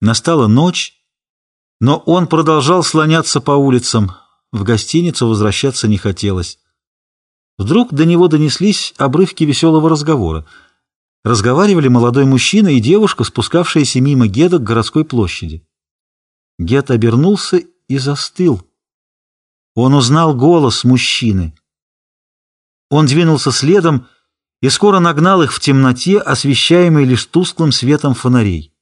Настала ночь, но он продолжал слоняться по улицам. В гостиницу возвращаться не хотелось. Вдруг до него донеслись обрывки веселого разговора. Разговаривали молодой мужчина и девушка, спускавшиеся мимо Геда к городской площади. Гед обернулся и застыл. Он узнал голос мужчины. Он двинулся следом и скоро нагнал их в темноте, освещаемой лишь тусклым светом фонарей.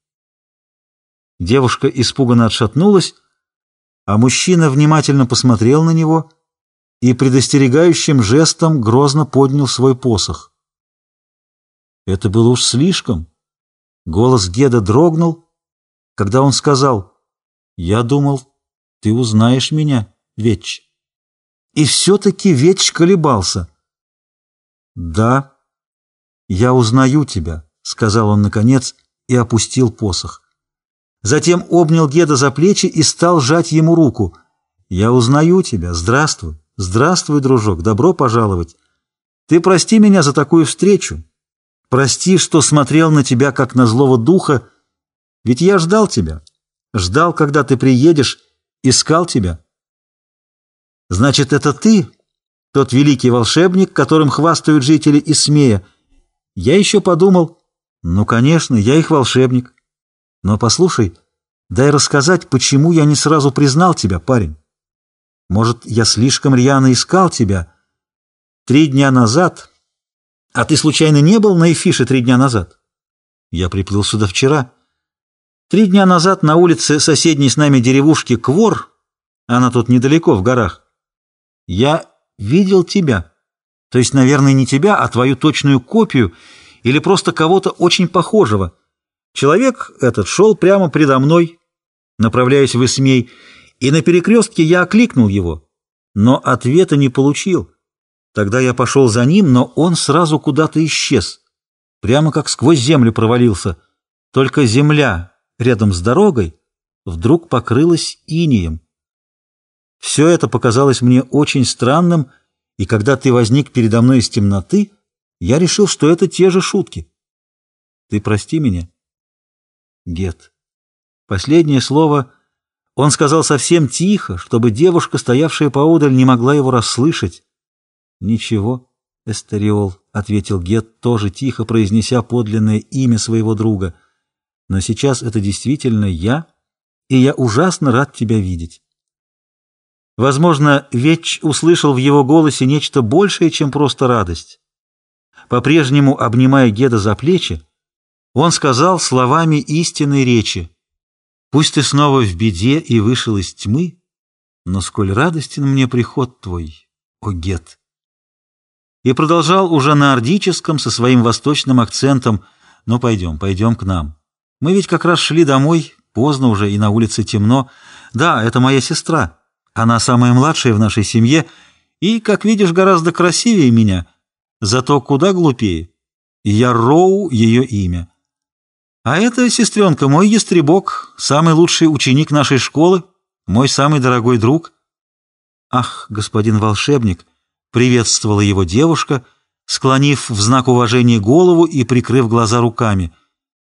Девушка испуганно отшатнулась, а мужчина внимательно посмотрел на него и предостерегающим жестом грозно поднял свой посох. Это было уж слишком. Голос Геда дрогнул, когда он сказал, «Я думал, ты узнаешь меня, Веч». И все-таки Веч колебался. «Да, я узнаю тебя», — сказал он наконец и опустил посох. Затем обнял Геда за плечи и стал жать ему руку. «Я узнаю тебя. Здравствуй. Здравствуй, дружок. Добро пожаловать. Ты прости меня за такую встречу. Прости, что смотрел на тебя, как на злого духа. Ведь я ждал тебя. Ждал, когда ты приедешь, искал тебя. Значит, это ты, тот великий волшебник, которым хвастают жители Исмея. Я еще подумал, ну, конечно, я их волшебник. Но послушай, дай рассказать, почему я не сразу признал тебя, парень. Может, я слишком рьяно искал тебя? Три дня назад... А ты случайно не был на Эфише три дня назад? Я приплыл сюда вчера. Три дня назад на улице соседней с нами деревушки Квор, она тут недалеко, в горах, я видел тебя. То есть, наверное, не тебя, а твою точную копию или просто кого-то очень похожего. Человек этот шел прямо предо мной, направляясь в Исмей, и на перекрестке я окликнул его, но ответа не получил. Тогда я пошел за ним, но он сразу куда-то исчез, прямо как сквозь землю провалился. Только земля рядом с дорогой вдруг покрылась инием. Все это показалось мне очень странным, и когда ты возник передо мной из темноты, я решил, что это те же шутки. Ты прости меня. Гет. Последнее слово он сказал совсем тихо, чтобы девушка, стоявшая поодаль, не могла его расслышать. «Ничего, Эстериол», — ответил Гет, тоже тихо произнеся подлинное имя своего друга. «Но сейчас это действительно я, и я ужасно рад тебя видеть». Возможно, Веч услышал в его голосе нечто большее, чем просто радость. По-прежнему, обнимая Геда за плечи, он сказал словами истинной речи, «Пусть ты снова в беде и вышел из тьмы, но сколь радостен мне приход твой, о Гет!» И продолжал уже на ордическом со своим восточным акцентом, «Ну, пойдем, пойдем к нам. Мы ведь как раз шли домой, поздно уже и на улице темно. Да, это моя сестра, она самая младшая в нашей семье и, как видишь, гораздо красивее меня, зато куда глупее. Я Роу, ее имя». А это, сестренка, мой ястребок, самый лучший ученик нашей школы, мой самый дорогой друг. Ах, господин волшебник, приветствовала его девушка, склонив в знак уважения голову и прикрыв глаза руками.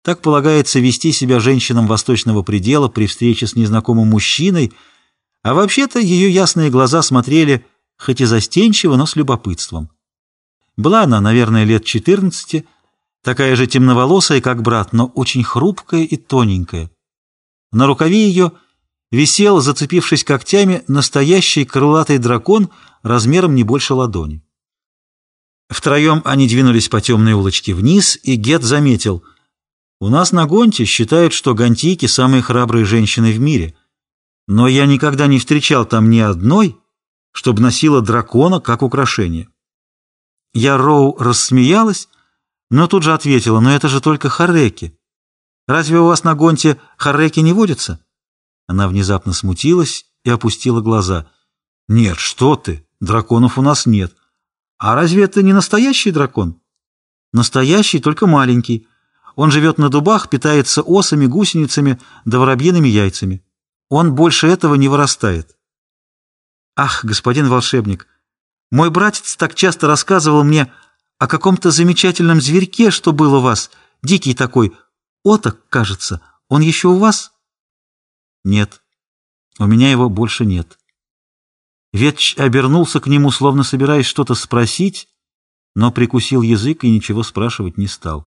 Так полагается вести себя женщинам восточного предела при встрече с незнакомым мужчиной, а вообще-то ее ясные глаза смотрели хоть и застенчиво, но с любопытством. Была она, наверное, лет четырнадцати, такая же темноволосая, как брат, но очень хрупкая и тоненькая. На рукаве ее висел, зацепившись когтями, настоящий крылатый дракон размером не больше ладони. Втроем они двинулись по темной улочке вниз, и Гет заметил, «У нас на Гонте считают, что гантийки – самые храбрые женщины в мире, но я никогда не встречал там ни одной, чтобы носила дракона как украшение». Я Роу рассмеялась, но тут же ответила, но это же только хареки. Разве у вас на гонте хареки не водятся? Она внезапно смутилась и опустила глаза. Нет, что ты, драконов у нас нет. А разве это не настоящий дракон? Настоящий, только маленький. Он живет на дубах, питается осами, гусеницами да воробьиными яйцами. Он больше этого не вырастает. Ах, господин волшебник, мой братец так часто рассказывал мне о каком-то замечательном зверьке, что был у вас, дикий такой, оток, кажется. Он еще у вас?» Нет, у меня его больше нет. Ветч обернулся к нему, словно собираясь что-то спросить, но прикусил язык и ничего спрашивать не стал.